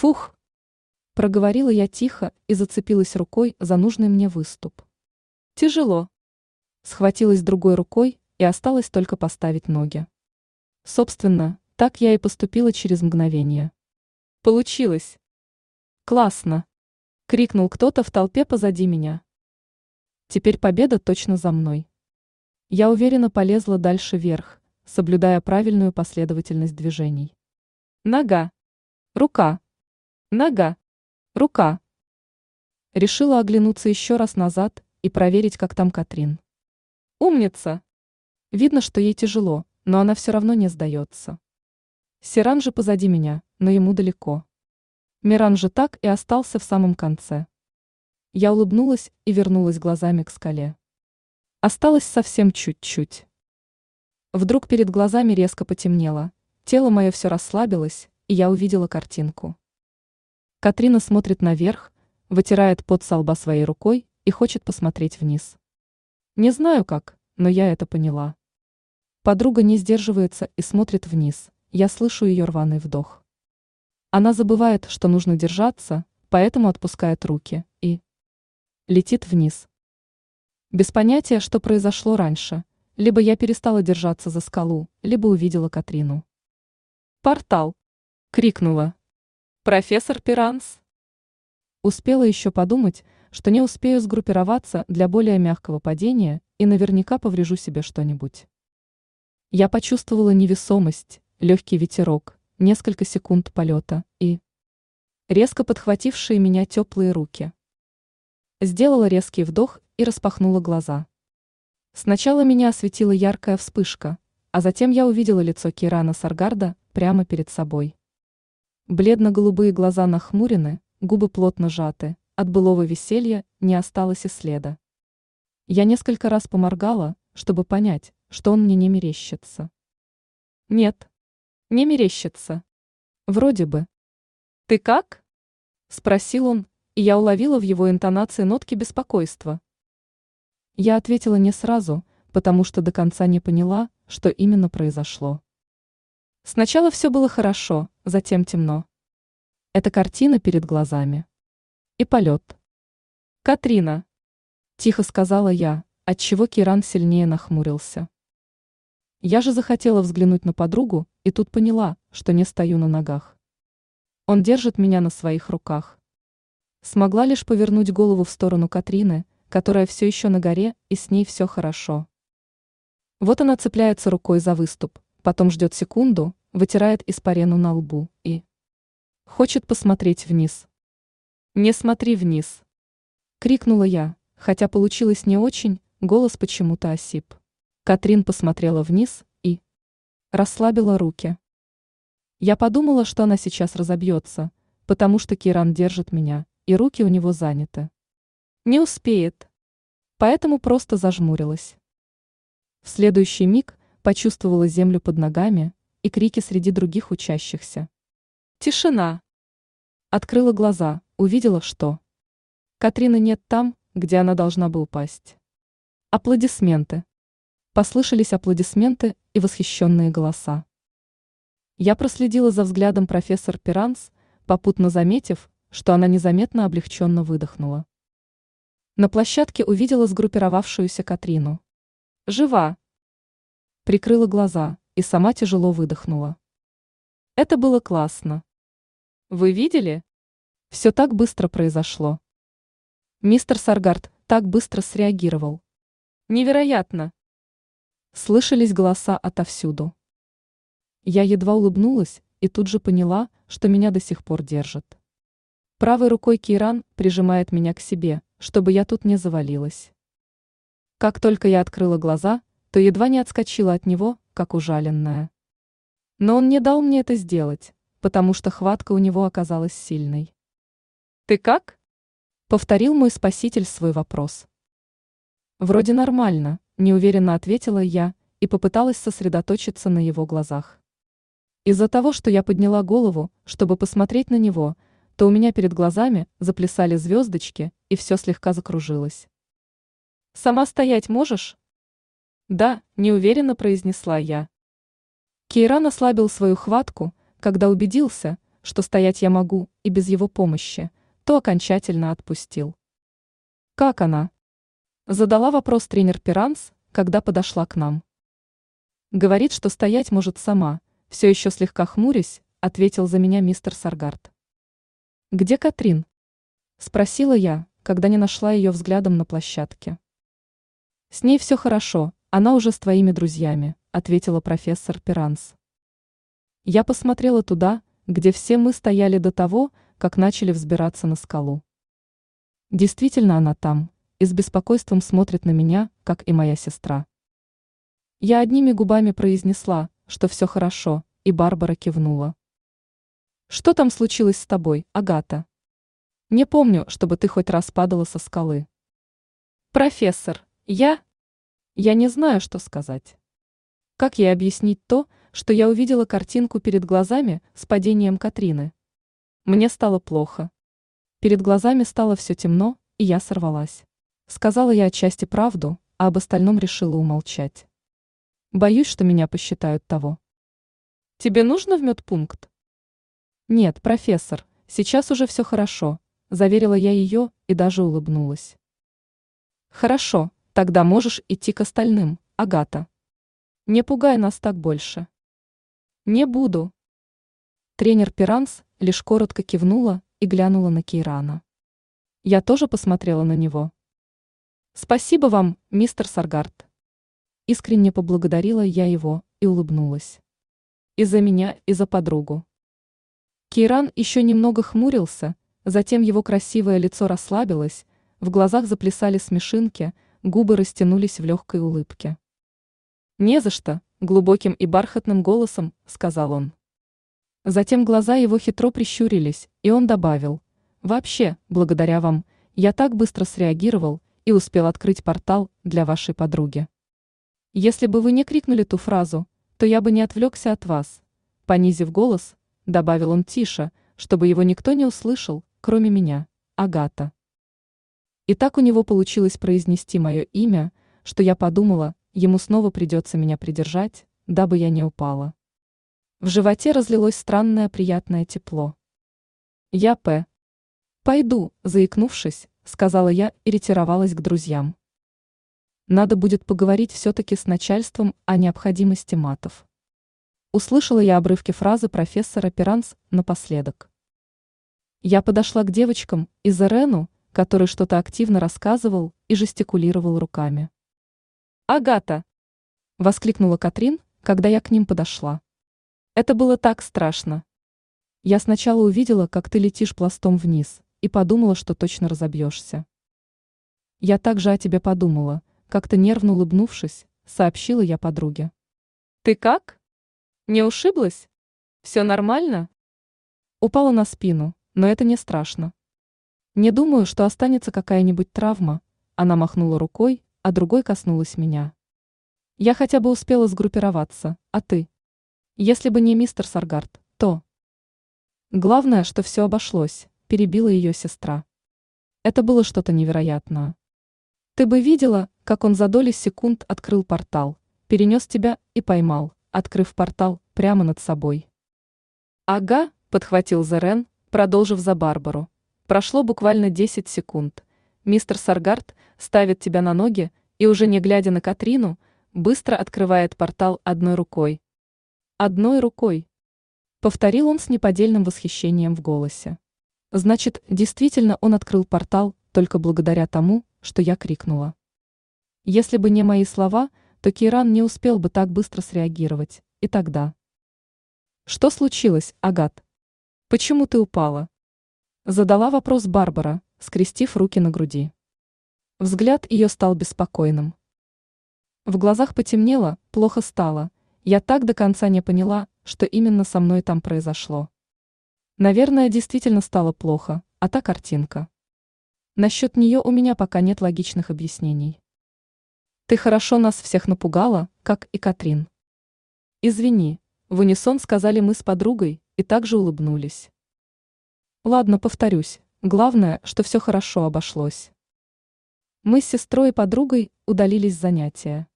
Фух! Проговорила я тихо и зацепилась рукой за нужный мне выступ. Тяжело. Схватилась другой рукой и осталось только поставить ноги. Собственно, так я и поступила через мгновение. Получилось. Классно. Крикнул кто-то в толпе позади меня. Теперь победа точно за мной. Я уверенно полезла дальше вверх, соблюдая правильную последовательность движений. Нога. Рука. Нога. Рука. Решила оглянуться еще раз назад и проверить, как там Катрин. Умница. Видно, что ей тяжело, но она все равно не сдается. Сиран же позади меня, но ему далеко. Миран же так и остался в самом конце. Я улыбнулась и вернулась глазами к скале. Осталось совсем чуть-чуть. Вдруг перед глазами резко потемнело, тело мое все расслабилось, и я увидела картинку. Катрина смотрит наверх, вытирает пот со лба своей рукой и хочет посмотреть вниз. Не знаю как, но я это поняла. Подруга не сдерживается и смотрит вниз, я слышу ее рваный вдох. Она забывает, что нужно держаться, поэтому отпускает руки и летит вниз. Без понятия, что произошло раньше. Либо я перестала держаться за скалу, либо увидела Катрину. «Портал!» — крикнула. «Профессор Пиранс!» Успела еще подумать, что не успею сгруппироваться для более мягкого падения и наверняка поврежу себе что-нибудь. Я почувствовала невесомость, легкий ветерок, несколько секунд полета и резко подхватившие меня теплые руки. Сделала резкий вдох и распахнула глаза. Сначала меня осветила яркая вспышка, а затем я увидела лицо Кирана Саргарда прямо перед собой. Бледно-голубые глаза нахмурены, губы плотно сжаты, от былого веселья не осталось и следа. Я несколько раз поморгала, чтобы понять, что он мне не мерещится. Нет, не мерещится. Вроде бы. «Ты как?» – спросил он, и я уловила в его интонации нотки беспокойства. Я ответила не сразу, потому что до конца не поняла, что именно произошло. Сначала все было хорошо, затем темно. Это картина перед глазами. И полет. «Катрина!» – тихо сказала я, отчего Киран сильнее нахмурился. Я же захотела взглянуть на подругу, и тут поняла, что не стою на ногах. Он держит меня на своих руках. Смогла лишь повернуть голову в сторону Катрины, которая все еще на горе, и с ней все хорошо. Вот она цепляется рукой за выступ, потом ждет секунду, вытирает испарену на лбу и... Хочет посмотреть вниз. «Не смотри вниз!» Крикнула я, хотя получилось не очень, голос почему-то осип. Катрин посмотрела вниз и расслабила руки. Я подумала, что она сейчас разобьется, потому что Киран держит меня, и руки у него заняты. Не успеет. Поэтому просто зажмурилась. В следующий миг почувствовала землю под ногами и крики среди других учащихся. Тишина. Открыла глаза, увидела, что Катрины нет там, где она должна бы упасть. Аплодисменты. Послышались аплодисменты и восхищенные голоса. Я проследила за взглядом профессор Пиранс, попутно заметив, что она незаметно облегченно выдохнула. На площадке увидела сгруппировавшуюся Катрину. «Жива!» Прикрыла глаза и сама тяжело выдохнула. Это было классно. Вы видели? Все так быстро произошло. Мистер Саргард так быстро среагировал. Невероятно! Слышались голоса отовсюду. Я едва улыбнулась и тут же поняла, что меня до сих пор держит. Правой рукой Киран прижимает меня к себе, чтобы я тут не завалилась. Как только я открыла глаза, то едва не отскочила от него, как ужаленная. Но он не дал мне это сделать, потому что хватка у него оказалась сильной. «Ты как?» — повторил мой спаситель свой вопрос. «Вроде нормально», неуверенно ответила я и попыталась сосредоточиться на его глазах. Из-за того, что я подняла голову, чтобы посмотреть на него, то у меня перед глазами заплясали звездочки, и все слегка закружилось. «Сама стоять можешь?» «Да», – неуверенно произнесла я. Кейран ослабил свою хватку, когда убедился, что стоять я могу и без его помощи, то окончательно отпустил. «Как она?» Задала вопрос тренер Пиранс, когда подошла к нам. Говорит, что стоять может сама, все еще слегка хмурясь, ответил за меня мистер Саргард. «Где Катрин?» Спросила я, когда не нашла ее взглядом на площадке. «С ней все хорошо, она уже с твоими друзьями», ответила профессор Пиранс. Я посмотрела туда, где все мы стояли до того, как начали взбираться на скалу. Действительно она там, и с беспокойством смотрит на меня, как и моя сестра. Я одними губами произнесла, что все хорошо, и Барбара кивнула. «Что там случилось с тобой, Агата?» «Не помню, чтобы ты хоть раз падала со скалы». «Профессор, я...» «Я не знаю, что сказать». Как ей объяснить то, что я увидела картинку перед глазами с падением Катрины? Мне стало плохо. Перед глазами стало все темно, и я сорвалась. Сказала я отчасти правду, а об остальном решила умолчать. Боюсь, что меня посчитают того. Тебе нужно в медпункт? Нет, профессор, сейчас уже все хорошо, заверила я ее и даже улыбнулась. Хорошо, тогда можешь идти к остальным, Агата. Не пугай нас так больше. Не буду. Тренер Пиранс лишь коротко кивнула и глянула на Кейрана. Я тоже посмотрела на него. Спасибо вам, мистер Саргард. Искренне поблагодарила я его и улыбнулась. И за меня, и за подругу. Кейран еще немного хмурился, затем его красивое лицо расслабилось, в глазах заплясали смешинки, губы растянулись в легкой улыбке. «Не за что», — глубоким и бархатным голосом сказал он. Затем глаза его хитро прищурились, и он добавил, «Вообще, благодаря вам, я так быстро среагировал и успел открыть портал для вашей подруги». Если бы вы не крикнули ту фразу, то я бы не отвлекся от вас. Понизив голос, добавил он тише, чтобы его никто не услышал, кроме меня, Агата. И так у него получилось произнести мое имя, что я подумала, ему снова придется меня придержать, дабы я не упала. В животе разлилось странное приятное тепло. Я П. Пойду, заикнувшись, сказала я и ретировалась к друзьям. Надо будет поговорить все-таки с начальством о необходимости матов. Услышала я обрывки фразы профессора Пиранс напоследок. Я подошла к девочкам из Эрену, который что-то активно рассказывал и жестикулировал руками. «Агата!» – воскликнула Катрин, когда я к ним подошла. Это было так страшно. Я сначала увидела, как ты летишь пластом вниз, и подумала, что точно разобьешься. Я также о тебе подумала, как-то нервно улыбнувшись, сообщила я подруге. «Ты как? Не ушиблась? Все нормально?» Упала на спину, но это не страшно. Не думаю, что останется какая-нибудь травма. Она махнула рукой, а другой коснулась меня. Я хотя бы успела сгруппироваться, а ты? Если бы не мистер Саргард, то... Главное, что все обошлось, перебила ее сестра. Это было что-то невероятное. Ты бы видела, как он за доли секунд открыл портал, перенес тебя и поймал, открыв портал прямо над собой. Ага, подхватил Зерен, продолжив за Барбару. Прошло буквально 10 секунд. Мистер Саргард ставит тебя на ноги и, уже не глядя на Катрину, быстро открывает портал одной рукой. Одной рукой. Повторил он с неподдельным восхищением в голосе. Значит, действительно он открыл портал только благодаря тому, что я крикнула. Если бы не мои слова, то Киран не успел бы так быстро среагировать, и тогда... Что случилось, Агат? Почему ты упала? Задала вопрос Барбара, скрестив руки на груди. Взгляд ее стал беспокойным. В глазах потемнело, плохо стало. Я так до конца не поняла, что именно со мной там произошло. Наверное, действительно стало плохо, а та картинка. Насчет нее у меня пока нет логичных объяснений. Ты хорошо нас всех напугала, как и Катрин. Извини, в унисон сказали мы с подругой и также улыбнулись. Ладно, повторюсь, главное, что все хорошо обошлось. Мы с сестрой и подругой удалились с занятия.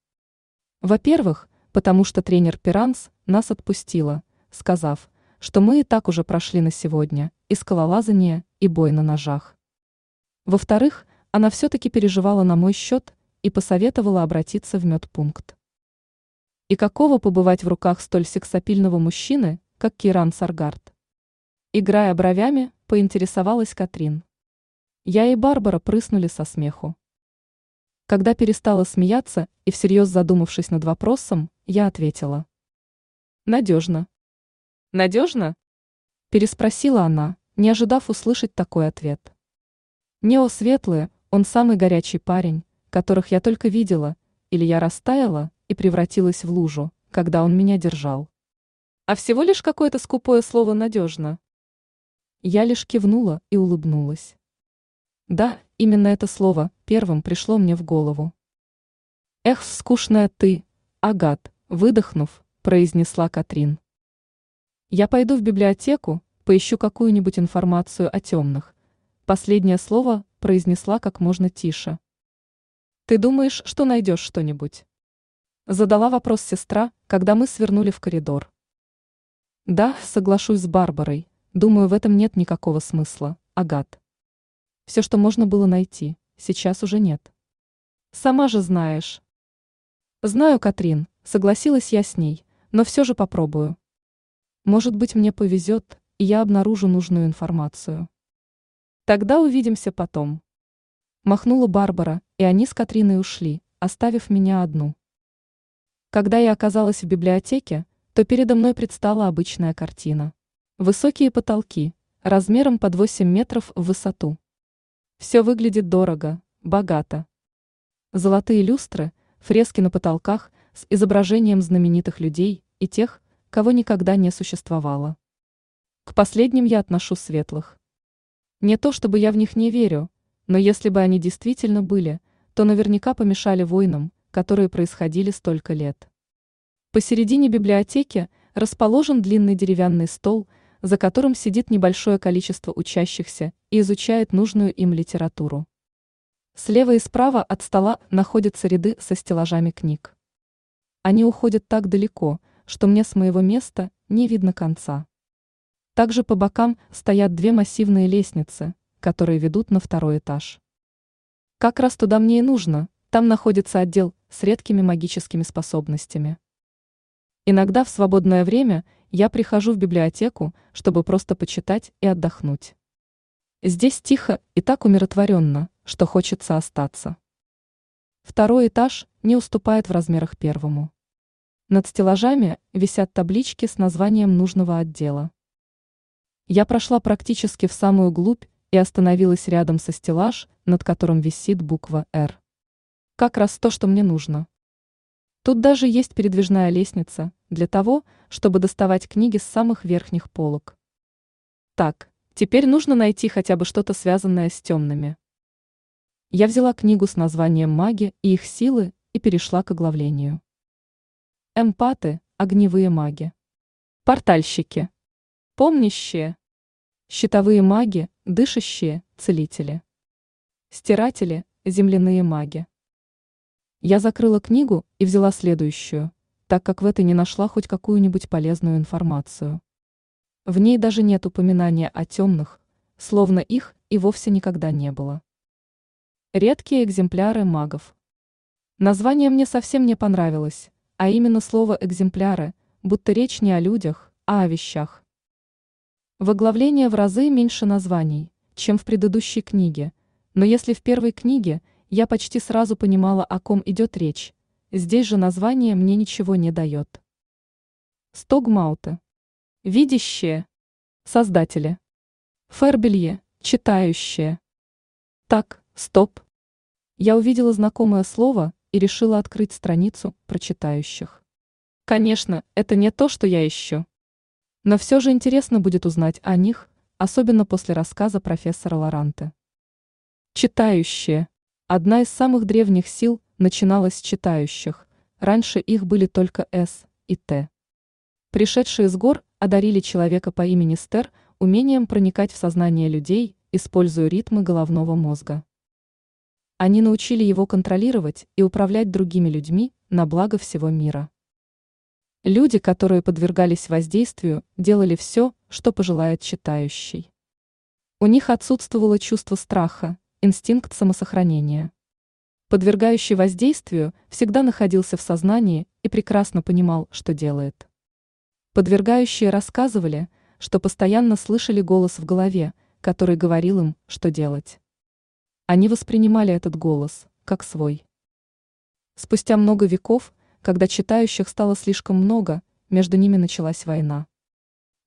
Во-первых, потому что тренер Пиранс нас отпустила, сказав, что мы и так уже прошли на сегодня, и скалолазание, и бой на ножах. Во-вторых, она все-таки переживала на мой счет и посоветовала обратиться в медпункт. И какого побывать в руках столь сексапильного мужчины, как Киран Саргард? Играя бровями, поинтересовалась Катрин. Я и Барбара прыснули со смеху. Когда перестала смеяться и всерьез задумавшись над вопросом, я ответила. Надежно. Надежно? Переспросила она, не ожидав услышать такой ответ. Нео светлые, он самый горячий парень, которых я только видела, или я растаяла и превратилась в лужу, когда он меня держал. А всего лишь какое-то скупое слово «надежно». Я лишь кивнула и улыбнулась. Да, именно это слово первым пришло мне в голову. «Эх, скучная ты, Агат», выдохнув, произнесла Катрин. «Я пойду в библиотеку, поищу какую-нибудь информацию о темных». Последнее слово произнесла как можно тише. «Ты думаешь, что найдешь что-нибудь?» Задала вопрос сестра, когда мы свернули в коридор. Да, соглашусь с Барбарой. Думаю, в этом нет никакого смысла, Агат. Все, что можно было найти, сейчас уже нет. Сама же знаешь. Знаю, Катрин, согласилась я с ней, но все же попробую. Может быть, мне повезет, и я обнаружу нужную информацию. Тогда увидимся потом. Махнула Барбара, и они с Катриной ушли, оставив меня одну. Когда я оказалась в библиотеке, то передо мной предстала обычная картина. Высокие потолки, размером под 8 метров в высоту. Все выглядит дорого, богато. Золотые люстры, фрески на потолках с изображением знаменитых людей и тех, кого никогда не существовало. К последним я отношу светлых. Не то чтобы я в них не верю, но если бы они действительно были, то наверняка помешали войнам, которые происходили столько лет. Посередине библиотеки расположен длинный деревянный стол, за которым сидит небольшое количество учащихся и изучает нужную им литературу. Слева и справа от стола находятся ряды со стеллажами книг. Они уходят так далеко, что мне с моего места не видно конца. Также по бокам стоят две массивные лестницы, которые ведут на второй этаж. Как раз туда мне и нужно, там находится отдел с редкими магическими способностями. Иногда в свободное время я прихожу в библиотеку, чтобы просто почитать и отдохнуть. Здесь тихо и так умиротворенно, что хочется остаться. Второй этаж не уступает в размерах первому. Над стеллажами висят таблички с названием нужного отдела. Я прошла практически в самую глубь и остановилась рядом со стеллаж, над которым висит буква «Р». Как раз то, что мне нужно. Тут даже есть передвижная лестница для того, чтобы доставать книги с самых верхних полок. Так, теперь нужно найти хотя бы что-то связанное с темными. Я взяла книгу с названием «Маги и их силы» и перешла к оглавлению. Эмпаты, огневые маги. Портальщики. Помнящие. Щитовые маги, дышащие, целители. Стиратели, земляные маги. Я закрыла книгу и взяла следующую, так как в этой не нашла хоть какую-нибудь полезную информацию. В ней даже нет упоминания о темных, словно их и вовсе никогда не было. Редкие экземпляры магов. Название мне совсем не понравилось, а именно слово «экземпляры», будто речь не о людях, а о вещах. В оглавлении в разы меньше названий, чем в предыдущей книге, но если в первой книге – я почти сразу понимала, о ком идет речь. Здесь же название мне ничего не дает. Стогмауты. Видящие. Создатели. Фербелье. Читающие. Так, стоп. Я увидела знакомое слово и решила открыть страницу прочитающих. Конечно, это не то, что я ищу. Но все же интересно будет узнать о них, особенно после рассказа профессора Лоранте. Читающие. Одна из самых древних сил начиналась с читающих, раньше их были только С и Т. Пришедшие с гор одарили человека по имени Стер умением проникать в сознание людей, используя ритмы головного мозга. Они научили его контролировать и управлять другими людьми на благо всего мира. Люди, которые подвергались воздействию, делали все, что пожелает читающий. У них отсутствовало чувство страха, инстинкт самосохранения. Подвергающий воздействию всегда находился в сознании и прекрасно понимал, что делает. Подвергающие рассказывали, что постоянно слышали голос в голове, который говорил им, что делать. Они воспринимали этот голос как свой. Спустя много веков, когда читающих стало слишком много, между ними началась война.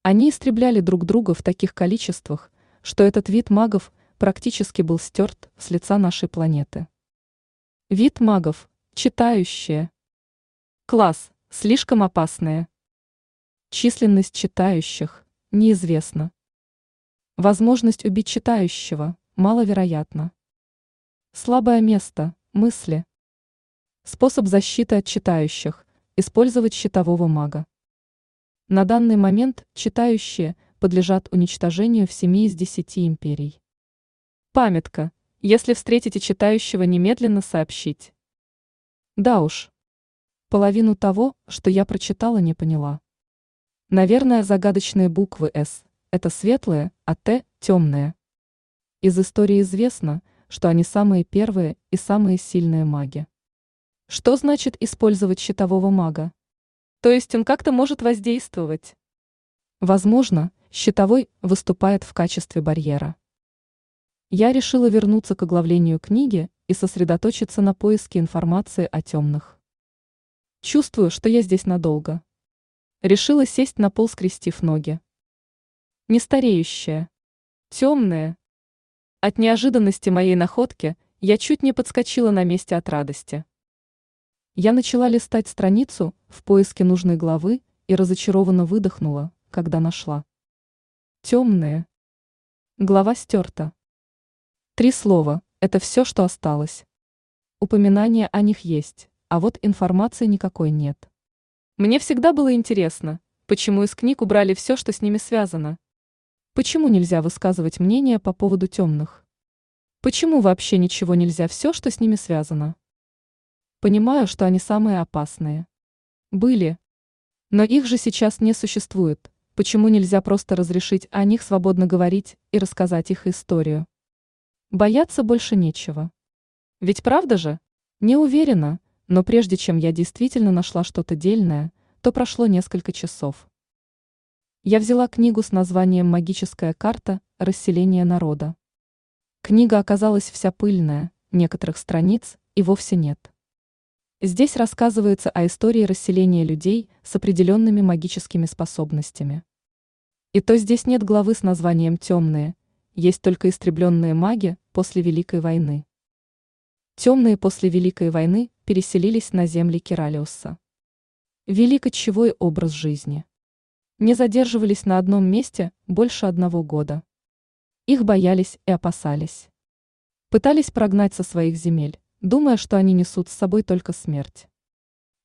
Они истребляли друг друга в таких количествах, что этот вид магов практически был стерт с лица нашей планеты. Вид магов, читающие. Класс, слишком опасные. Численность читающих неизвестна. Возможность убить читающего маловероятна. Слабое место – мысли. Способ защиты от читающих – использовать щитового мага. На данный момент читающие подлежат уничтожению в 7 из 10 империй. Памятка. Если встретите читающего, немедленно сообщить. Да уж. Половину того, что я прочитала, не поняла. Наверное, загадочные буквы «С» – это светлые, а «Т» – темные. Из истории известно, что они самые первые и самые сильные маги. Что значит использовать щитового мага? То есть он как-то может воздействовать? Возможно, щитовой выступает в качестве барьера. Я решила вернуться к оглавлению книги и сосредоточиться на поиске информации о темных. Чувствую, что я здесь надолго. Решила сесть на пол, скрестив ноги. Нестареющая. Темная. От неожиданности моей находки я чуть не подскочила на месте от радости. Я начала листать страницу в поиске нужной главы и разочарованно выдохнула, когда нашла. Темные. Глава стерта. Три слова – это все, что осталось. Упоминания о них есть, а вот информации никакой нет. Мне всегда было интересно, почему из книг убрали все, что с ними связано. Почему нельзя высказывать мнение по поводу темных? Почему вообще ничего нельзя все, что с ними связано? Понимаю, что они самые опасные. Были. Но их же сейчас не существует. Почему нельзя просто разрешить о них свободно говорить и рассказать их историю? Бояться больше нечего. Ведь правда же? Не уверена, но прежде чем я действительно нашла что-то дельное, то прошло несколько часов. Я взяла книгу с названием «Магическая карта. Расселение народа». Книга оказалась вся пыльная, некоторых страниц и вовсе нет. Здесь рассказывается о истории расселения людей с определенными магическими способностями. И то здесь нет главы с названием «Темные», есть только истребленные маги после Великой войны. Темные после Великой войны переселились на земли Киралиуса. Вели кочевой образ жизни. Не задерживались на одном месте больше одного года. Их боялись и опасались. Пытались прогнать со своих земель, думая, что они несут с собой только смерть.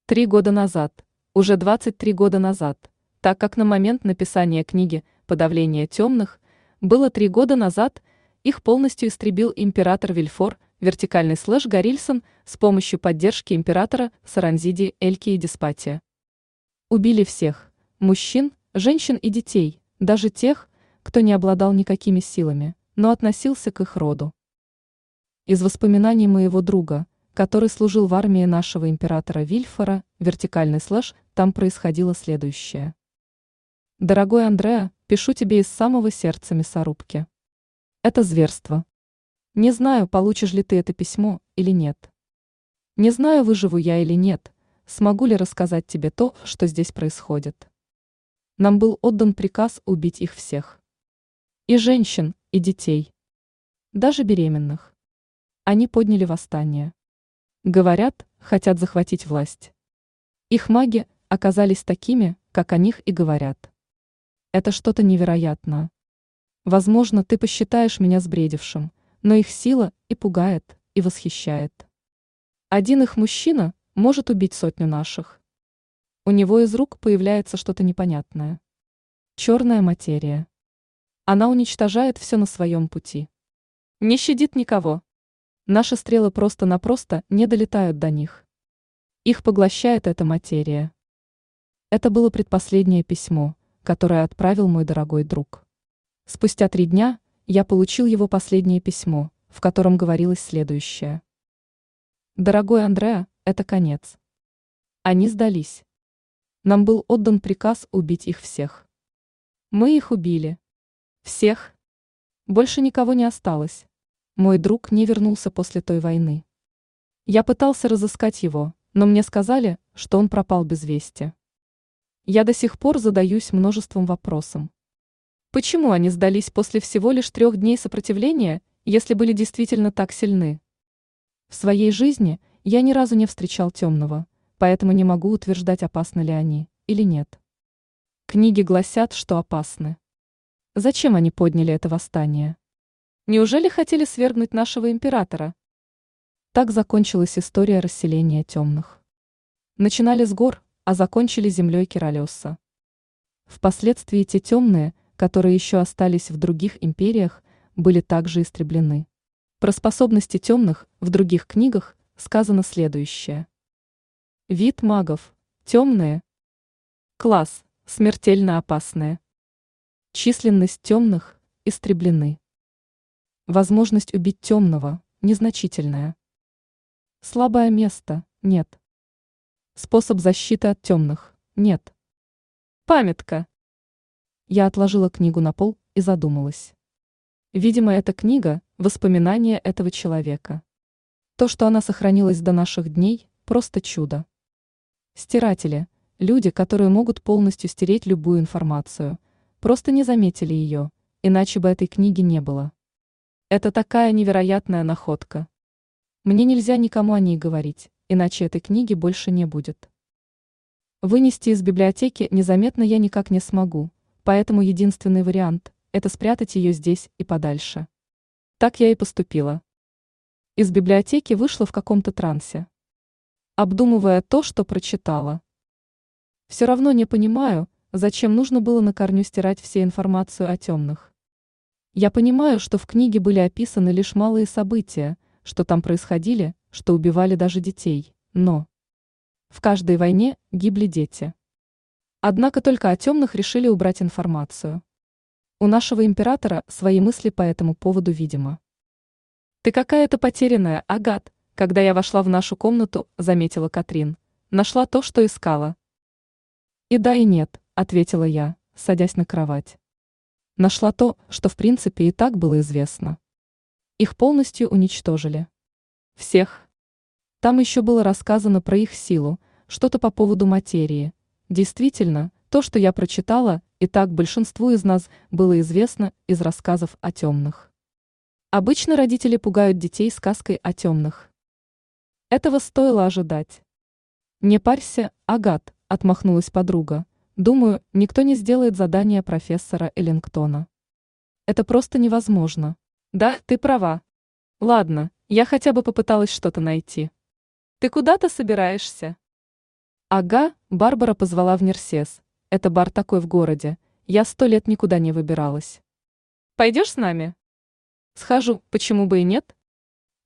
Три года назад, уже 23 года назад, так как на момент написания книги «Подавление темных» было три года назад, их полностью истребил император Вильфор – вертикальный слэш Горильсон с помощью поддержки императора Саранзиди Эльки и Диспатия. Убили всех – мужчин, женщин и детей, даже тех, кто не обладал никакими силами, но относился к их роду. Из воспоминаний моего друга, который служил в армии нашего императора Вильфора, вертикальный слэш, там происходило следующее. Дорогой Андреа, пишу тебе из самого сердца мясорубки. Это зверство. Не знаю, получишь ли ты это письмо или нет. Не знаю, выживу я или нет, смогу ли рассказать тебе то, что здесь происходит. Нам был отдан приказ убить их всех. И женщин, и детей. Даже беременных. Они подняли восстание. Говорят, хотят захватить власть. Их маги оказались такими, как о них и говорят. Это что-то невероятное. Возможно, ты посчитаешь меня сбредившим, но их сила и пугает, и восхищает. Один их мужчина может убить сотню наших. У него из рук появляется что-то непонятное. Черная материя. Она уничтожает все на своем пути. Не щадит никого. Наши стрелы просто-напросто не долетают до них. Их поглощает эта материя. Это было предпоследнее письмо, которое отправил мой дорогой друг. Спустя три дня я получил его последнее письмо, в котором говорилось следующее. «Дорогой Андреа, это конец. Они сдались. Нам был отдан приказ убить их всех. Мы их убили. Всех. Больше никого не осталось. Мой друг не вернулся после той войны. Я пытался разыскать его, но мне сказали, что он пропал без вести. Я до сих пор задаюсь множеством вопросом. Почему они сдались после всего лишь трех дней сопротивления, если были действительно так сильны? В своей жизни я ни разу не встречал темного, поэтому не могу утверждать, опасны ли они или нет. Книги гласят, что опасны. Зачем они подняли это восстание? Неужели хотели свергнуть нашего императора? Так закончилась история расселения темных. Начинали с гор, а закончили землей Киролеса. Впоследствии те темные, которые еще остались в других империях, были также истреблены. Про способности темных в других книгах сказано следующее. Вид магов – темные. Класс – смертельно опасные. Численность темных – истреблены. Возможность убить темного – незначительная. Слабое место – нет. Способ защиты от темных – нет. Памятка. Я отложила книгу на пол и задумалась. Видимо, эта книга – воспоминания этого человека. То, что она сохранилась до наших дней – просто чудо. Стиратели – люди, которые могут полностью стереть любую информацию, просто не заметили ее, иначе бы этой книги не было. Это такая невероятная находка. Мне нельзя никому о ней говорить, иначе этой книги больше не будет. Вынести из библиотеки незаметно я никак не смогу, поэтому единственный вариант – это спрятать ее здесь и подальше. Так я и поступила. Из библиотеки вышла в каком-то трансе. Обдумывая то, что прочитала. Все равно не понимаю, зачем нужно было на корню стирать все информацию о темных. Я понимаю, что в книге были описаны лишь малые события, что там происходили, что убивали даже детей, но... В каждой войне гибли дети. Однако только о темных решили убрать информацию. У нашего императора свои мысли по этому поводу, видимо. «Ты какая-то потерянная, Агат», когда я вошла в нашу комнату, заметила Катрин. Нашла то, что искала. «И да, и нет», — ответила я, садясь на кровать. Нашла то, что в принципе и так было известно. Их полностью уничтожили. Всех. Там еще было рассказано про их силу, что-то по поводу материи. Действительно, то, что я прочитала, и так большинству из нас было известно из рассказов о темных. Обычно родители пугают детей сказкой о темных. Этого стоило ожидать. «Не парься, Агат», — отмахнулась подруга. «Думаю, никто не сделает задание профессора Эллингтона. Это просто невозможно». «Да, ты права. Ладно, я хотя бы попыталась что-то найти». Ты куда-то собираешься? Ага, Барбара позвала в Нерсес. Это бар такой в городе. Я сто лет никуда не выбиралась. Пойдешь с нами? Схожу, почему бы и нет?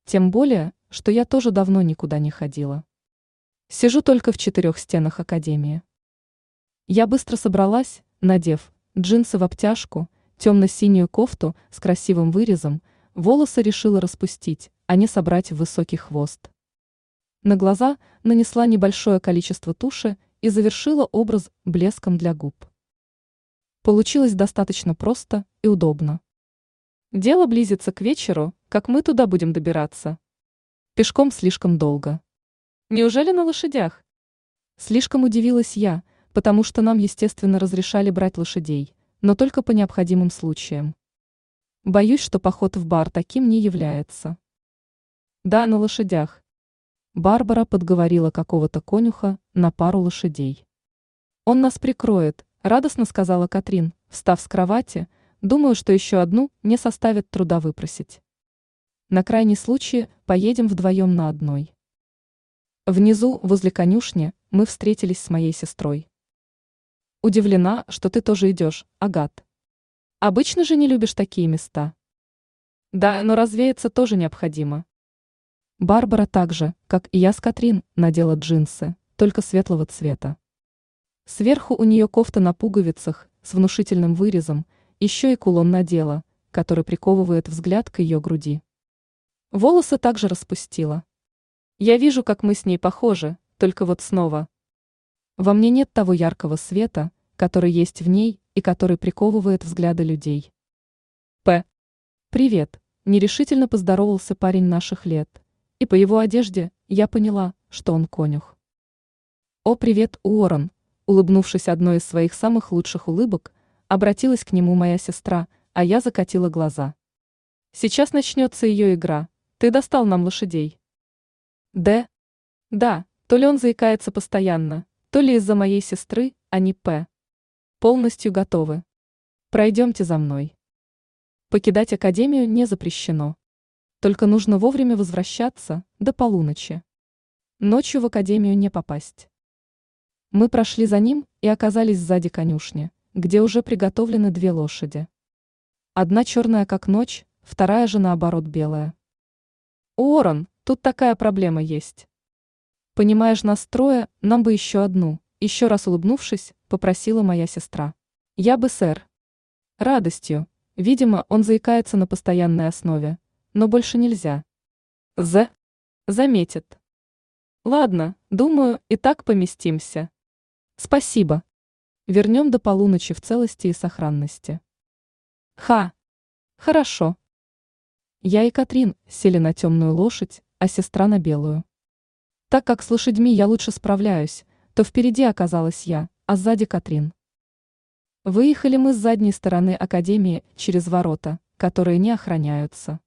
Тем более, что я тоже давно никуда не ходила. Сижу только в четырех стенах академии. Я быстро собралась, надев джинсы в обтяжку, темно-синюю кофту с красивым вырезом, волосы решила распустить, а не собрать в высокий хвост. На глаза нанесла небольшое количество туши и завершила образ блеском для губ. Получилось достаточно просто и удобно. Дело близится к вечеру, как мы туда будем добираться. Пешком слишком долго. Неужели на лошадях? Слишком удивилась я, потому что нам, естественно, разрешали брать лошадей, но только по необходимым случаям. Боюсь, что поход в бар таким не является. Да, на лошадях. Барбара подговорила какого-то конюха на пару лошадей. «Он нас прикроет», – радостно сказала Катрин, встав с кровати, «думаю, что еще одну не составит труда выпросить. На крайний случай поедем вдвоем на одной». Внизу, возле конюшни, мы встретились с моей сестрой. Удивлена, что ты тоже идешь, Агат. Обычно же не любишь такие места. Да, но развеяться тоже необходимо. Барбара также, как и я с Катрин, надела джинсы, только светлого цвета. Сверху у нее кофта на пуговицах с внушительным вырезом, еще и кулон надела, который приковывает взгляд к ее груди. Волосы также распустила. Я вижу, как мы с ней похожи, только вот снова. Во мне нет того яркого света, который есть в ней и который приковывает взгляды людей. П. Привет, нерешительно поздоровался парень наших лет, и по его одежде я поняла, что он конюх. О, привет, Уоррен, улыбнувшись одной из своих самых лучших улыбок, обратилась к нему моя сестра, а я закатила глаза. Сейчас начнется ее игра. Ты достал нам лошадей. Д. Да, то ли он заикается постоянно, то ли из-за моей сестры, а не П. Полностью готовы. Пройдемте за мной. Покидать академию не запрещено. Только нужно вовремя возвращаться, до полуночи. Ночью в академию не попасть. Мы прошли за ним и оказались сзади конюшни, где уже приготовлены две лошади. Одна черная как ночь, вторая же наоборот белая. Уоррен, тут такая проблема есть. Понимаешь настроя, нам бы еще одну, еще раз улыбнувшись, попросила моя сестра. Я бы, сэр. Радостью. Видимо, он заикается на постоянной основе. Но больше нельзя. З. Заметит. Ладно, думаю, и так поместимся. Спасибо. Вернем до полуночи в целости и сохранности. Ха. Хорошо. Я и Катрин сели на темную лошадь, а сестра на белую. Так как с лошадьми я лучше справляюсь, то впереди оказалась я, а сзади Катрин. Выехали мы с задней стороны академии через ворота, которые не охраняются.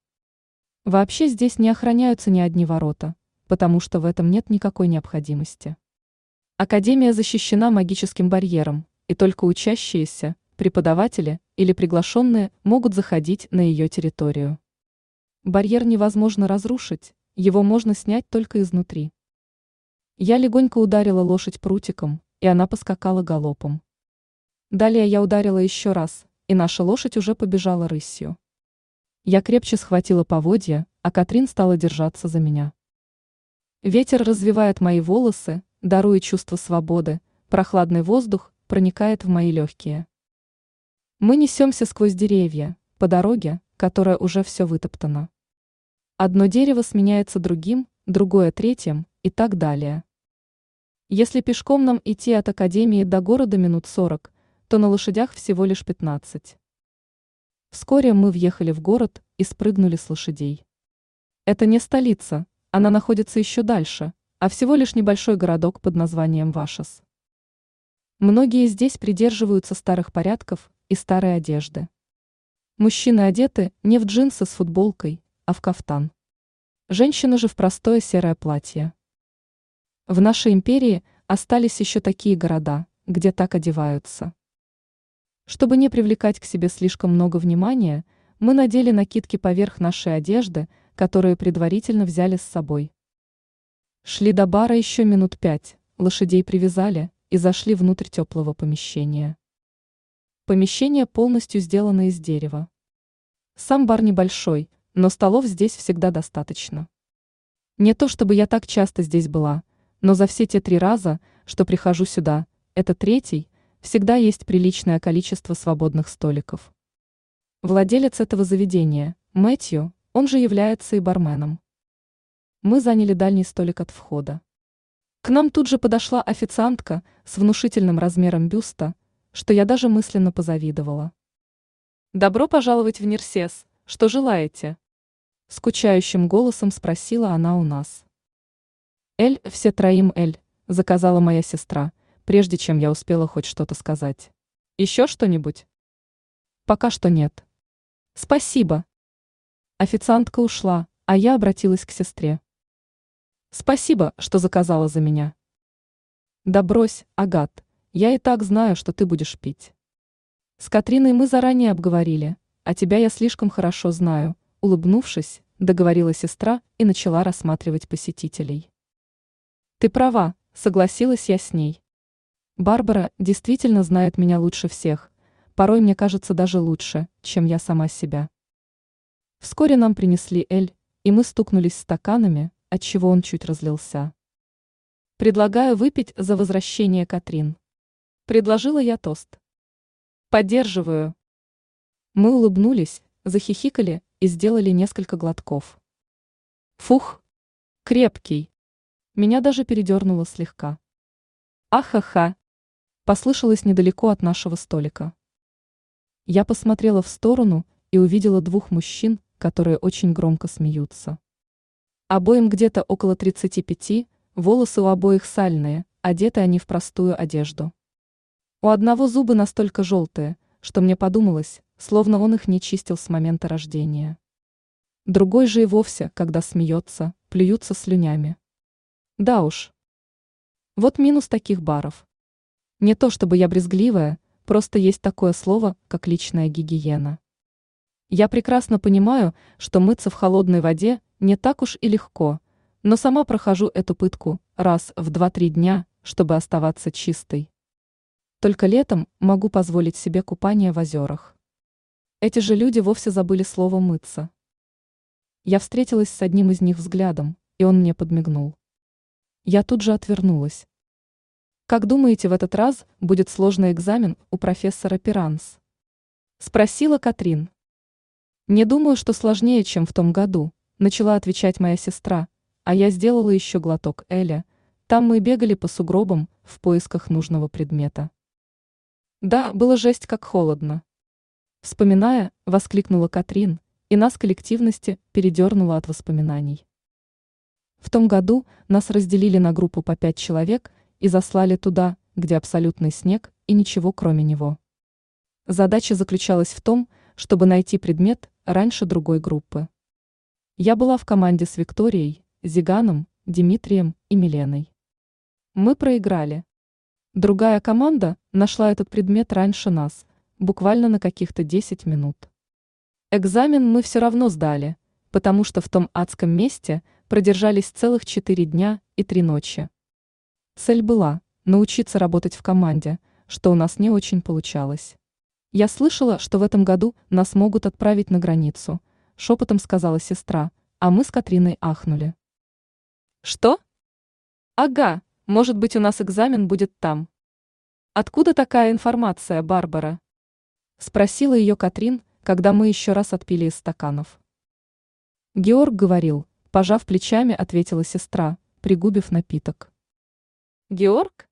Вообще здесь не охраняются ни одни ворота, потому что в этом нет никакой необходимости. Академия защищена магическим барьером, и только учащиеся, преподаватели или приглашенные могут заходить на ее территорию. Барьер невозможно разрушить, его можно снять только изнутри. Я легонько ударила лошадь прутиком, и она поскакала галопом. Далее я ударила еще раз, и наша лошадь уже побежала рысью. Я крепче схватила поводья, а Катрин стала держаться за меня. Ветер развивает мои волосы, даруя чувство свободы, прохладный воздух проникает в мои легкие. Мы несемся сквозь деревья, по дороге, которая уже все вытоптана. Одно дерево сменяется другим, другое третьим и так далее. Если пешком нам идти от академии до города минут сорок, то на лошадях всего лишь пятнадцать. Вскоре мы въехали в город и спрыгнули с лошадей. Это не столица, она находится еще дальше, а всего лишь небольшой городок под названием Вашес. Многие здесь придерживаются старых порядков и старой одежды. Мужчины одеты не в джинсы с футболкой, а в кафтан. Женщины же в простое серое платье. В нашей империи остались еще такие города, где так одеваются. Чтобы не привлекать к себе слишком много внимания, мы надели накидки поверх нашей одежды, которые предварительно взяли с собой. Шли до бара еще минут пять, лошадей привязали и зашли внутрь теплого помещения. Помещение полностью сделано из дерева. Сам бар небольшой, но столов здесь всегда достаточно. Не то чтобы я так часто здесь была, но за все те три раза, что прихожу сюда, это третий, всегда есть приличное количество свободных столиков. Владелец этого заведения, Мэтью, он же является и барменом. Мы заняли дальний столик от входа. К нам тут же подошла официантка с внушительным размером бюста, что я даже мысленно позавидовала. «Добро пожаловать в Нерсес. Что желаете?» Скучающим голосом спросила она у нас. «Эль, все троим Эль», заказала моя сестра, прежде чем я успела хоть что-то сказать. «Еще что-нибудь?» «Пока что нет». «Спасибо». Официантка ушла, а я обратилась к сестре. «Спасибо, что заказала за меня». «Да брось, Агат, я и так знаю, что ты будешь пить. С Катриной мы заранее обговорили, а тебя я слишком хорошо знаю, улыбнувшись, договорила сестра и начала рассматривать посетителей. Ты права, согласилась я с ней. Барбара действительно знает меня лучше всех, порой мне кажется даже лучше, чем я сама себя. Вскоре нам принесли эль, и мы стукнулись стаканами, отчего он чуть разлился. Предлагаю выпить за возвращение Катрин. Предложила я тост. Поддерживаю. Мы улыбнулись, захихикали и сделали несколько глотков. Фух, крепкий. Меня даже передернуло слегка. Ахаха, послышалось недалеко от нашего столика. Я посмотрела в сторону и увидела двух мужчин, которые очень громко смеются. Обоим где-то около 35, волосы у обоих сальные, одеты они в простую одежду. У одного зубы настолько желтые, что мне подумалось, словно он их не чистил с момента рождения. Другой же и вовсе, когда смеется, плюются слюнями. Да уж. Вот минус таких баров. Не то чтобы я брезгливая, просто есть такое слово, как личная гигиена. Я прекрасно понимаю, что мыться в холодной воде не так уж и легко, но сама прохожу эту пытку раз в 2-3 дня, чтобы оставаться чистой. Только летом могу позволить себе купание в озерах. Эти же люди вовсе забыли слово «мыться». Я встретилась с одним из них взглядом, и он мне подмигнул. Я тут же отвернулась. «Как думаете, в этот раз будет сложный экзамен у профессора Пиранс?» Спросила Катрин. «Не думаю, что сложнее, чем в том году», начала отвечать моя сестра, а я сделала еще глоток Эля. Там мы бегали по сугробам в поисках нужного предмета. Да, было жесть как холодно. Вспоминая, воскликнула Катрин, и нас коллективности передернуло от воспоминаний. В том году нас разделили на группу по пять человек и заслали туда, где абсолютный снег и ничего кроме него. Задача заключалась в том, чтобы найти предмет раньше другой группы. Я была в команде с Викторией, Зиганом, Дмитрием и Миленой. Мы проиграли. Другая команда нашла этот предмет раньше нас, буквально на каких-то 10 минут. Экзамен мы все равно сдали, потому что в том адском месте продержались целых 4 дня и 3 ночи. Цель была научиться работать в команде, что у нас не очень получалось. Я слышала, что в этом году нас могут отправить на границу, шепотом сказала сестра, а мы с Катриной ахнули. Что? Ага, может быть у нас экзамен будет там. Откуда такая информация, Барбара? Спросила ее Катрин, когда мы еще раз отпили из стаканов. Георг говорил, пожав плечами, ответила сестра, пригубив напиток. Георг?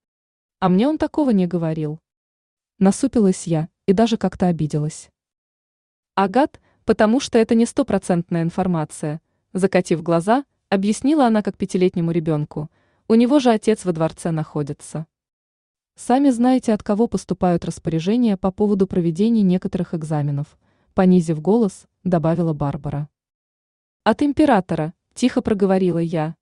А мне он такого не говорил. Насупилась я и даже как-то обиделась. Агат, потому что это не стопроцентная информация, закатив глаза, объяснила она как пятилетнему ребенку, у него же отец во дворце находится. Сами знаете, от кого поступают распоряжения по поводу проведения некоторых экзаменов, понизив голос, добавила Барбара. От императора, тихо проговорила я.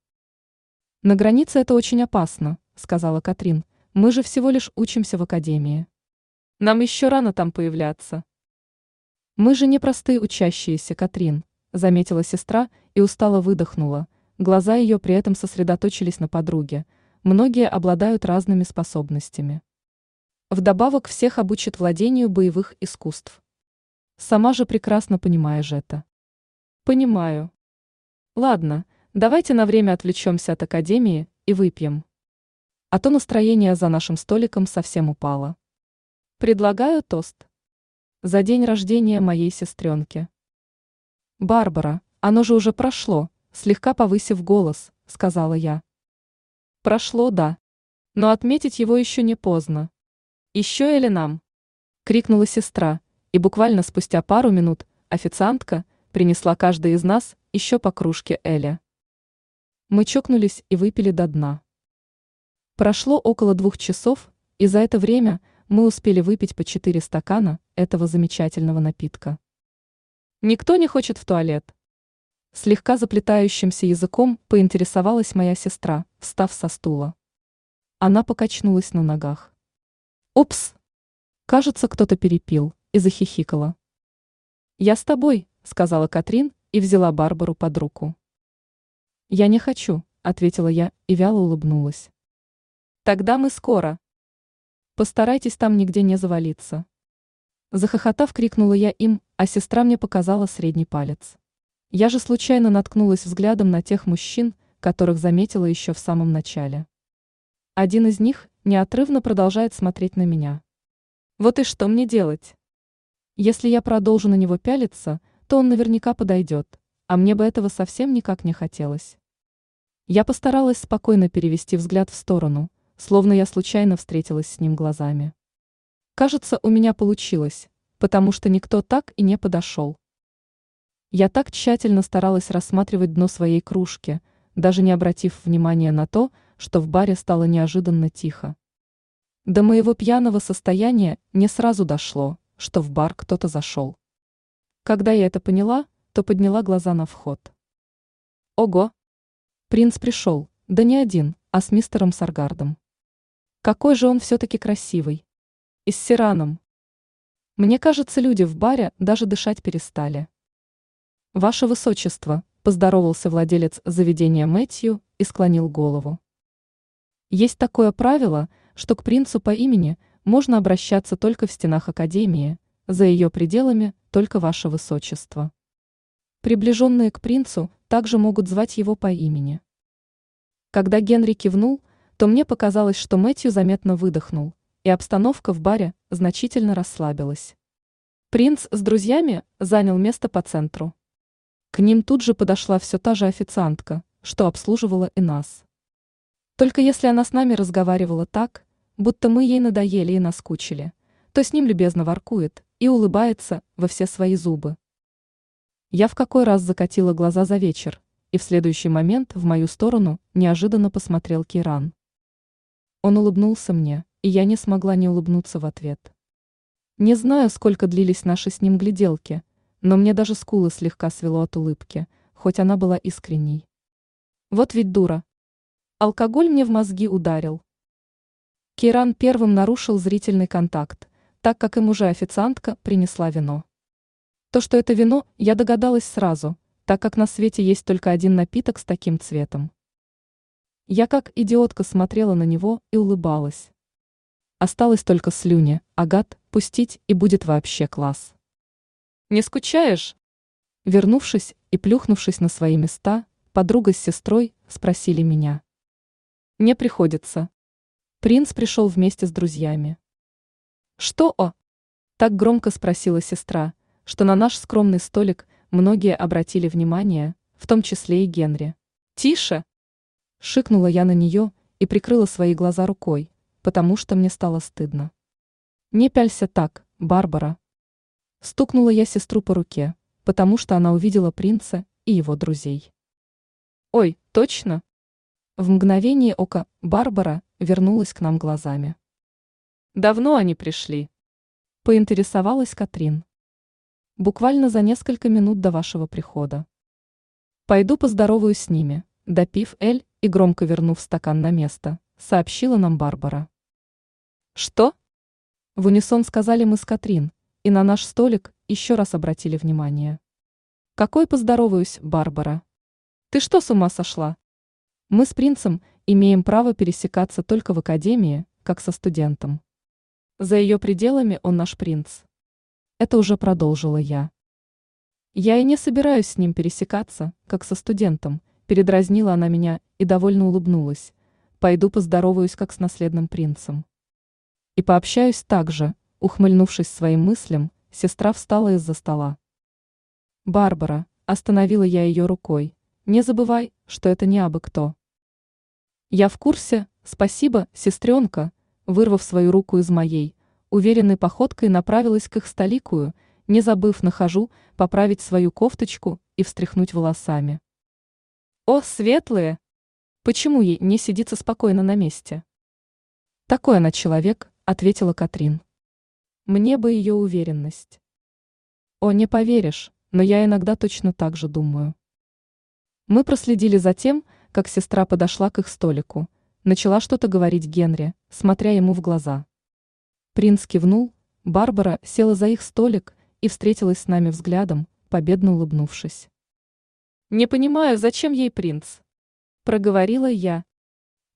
На границе это очень опасно, сказала Катрин. Мы же всего лишь учимся в академии. Нам еще рано там появляться. Мы же не простые учащиеся, Катрин, заметила сестра и устало выдохнула. Глаза ее при этом сосредоточились на подруге, Многие обладают разными способностями. Вдобавок всех обучат владению боевых искусств. Сама же прекрасно понимаешь это. Понимаю. Ладно, давайте на время отвлечемся от академии и выпьем. А то настроение за нашим столиком совсем упало. Предлагаю тост. За день рождения моей сестренки. Барбара, оно же уже прошло, слегка повысив голос, сказала я. Прошло, да. Но отметить его еще не поздно. Еще или нам? Крикнула сестра, и буквально спустя пару минут официантка принесла каждой из нас еще по кружке Эля. Мы чокнулись и выпили до дна. Прошло около двух часов, и за это время мы успели выпить по четыре стакана этого замечательного напитка. Никто не хочет в туалет. Слегка заплетающимся языком поинтересовалась моя сестра, встав со стула. Она покачнулась на ногах. «Упс!» Кажется, кто-то перепил и захихикала. «Я с тобой», — сказала Катрин и взяла Барбару под руку. «Я не хочу», — ответила я и вяло улыбнулась. «Тогда мы скоро». «Постарайтесь там нигде не завалиться». Захохотав, крикнула я им, а сестра мне показала средний палец. Я же случайно наткнулась взглядом на тех мужчин, которых заметила еще в самом начале. Один из них неотрывно продолжает смотреть на меня. Вот и что мне делать? Если я продолжу на него пялиться, то он наверняка подойдет, а мне бы этого совсем никак не хотелось. Я постаралась спокойно перевести взгляд в сторону, словно я случайно встретилась с ним глазами. Кажется, у меня получилось, потому что никто так и не подошел. Я так тщательно старалась рассматривать дно своей кружки, даже не обратив внимания на то, что в баре стало неожиданно тихо. До моего пьяного состояния не сразу дошло, что в бар кто-то зашел. Когда я это поняла, то подняла глаза на вход. Ого! Принц пришел, да не один, а с мистером Саргардом. Какой же он все-таки красивый. И с Сираном. Мне кажется, люди в баре даже дышать перестали. Ваше Высочество, поздоровался владелец заведения Мэтью и склонил голову. Есть такое правило, что к принцу по имени можно обращаться только в стенах Академии, за ее пределами только Ваше Высочество. Приближенные к принцу также могут звать его по имени. Когда Генри кивнул, то мне показалось, что Мэтью заметно выдохнул, и обстановка в баре значительно расслабилась. Принц с друзьями занял место по центру. К ним тут же подошла все та же официантка, что обслуживала и нас. Только если она с нами разговаривала так, будто мы ей надоели и наскучили, то с ним любезно воркует и улыбается во все свои зубы. Я в какой раз закатила глаза за вечер, и в следующий момент в мою сторону неожиданно посмотрел Киран. Он улыбнулся мне, и я не смогла не улыбнуться в ответ. Не знаю, сколько длились наши с ним гляделки, но мне даже скулы слегка свело от улыбки, хоть она была искренней. Вот ведь дура. Алкоголь мне в мозги ударил. Киран первым нарушил зрительный контакт, так как им уже официантка принесла вино. То, что это вино, я догадалась сразу, так как на свете есть только один напиток с таким цветом. Я как идиотка смотрела на него и улыбалась. Осталось только слюни, агат, пустить и будет вообще класс. Не скучаешь? Вернувшись и плюхнувшись на свои места, подруга с сестрой спросили меня. Не приходится. Принц пришел вместе с друзьями. Что, о? Так громко спросила сестра, что на наш скромный столик многие обратили внимание, в том числе и Генри. Тише! Шикнула я на нее и прикрыла свои глаза рукой, потому что мне стало стыдно. Не пялься так, Барбара. Стукнула я сестру по руке, потому что она увидела принца и его друзей. Ой, точно? В мгновение ока Барбара вернулась к нам глазами. Давно они пришли? Поинтересовалась Катрин. Буквально за несколько минут до вашего прихода. Пойду поздороваюсь с ними, допив Эль и громко вернув стакан на место, сообщила нам Барбара. Что? В унисон сказали мы с Катрин, и на наш столик еще раз обратили внимание. Какой поздороваюсь, Барбара? Ты что с ума сошла? Мы с принцем имеем право пересекаться только в академии, как со студентом. За ее пределами он наш принц. Это уже продолжила я. Я и не собираюсь с ним пересекаться, как со студентом, передразнила она меня и довольно улыбнулась. Пойду поздороваюсь, как с наследным принцем. И пообщаюсь так же, Ухмыльнувшись своим мыслям, сестра встала из-за стола. «Барбара», — остановила я ее рукой, — «не забывай, что это не абы кто». «Я в курсе, спасибо, сестренка», вырвав свою руку из моей, уверенной походкой направилась к их столикую, не забыв нахожу поправить свою кофточку и встряхнуть волосами. «О, светлые! Почему ей не сидится спокойно на месте?» «Такой она человек», — ответила Катрин. Мне бы ее уверенность. О, не поверишь, но я иногда точно так же думаю. Мы проследили за тем, как сестра подошла к их столику, начала что-то говорить Генри, смотря ему в глаза. Принц кивнул, Барбара села за их столик и встретилась с нами взглядом, победно улыбнувшись. «Не понимаю, зачем ей принц?» – проговорила я.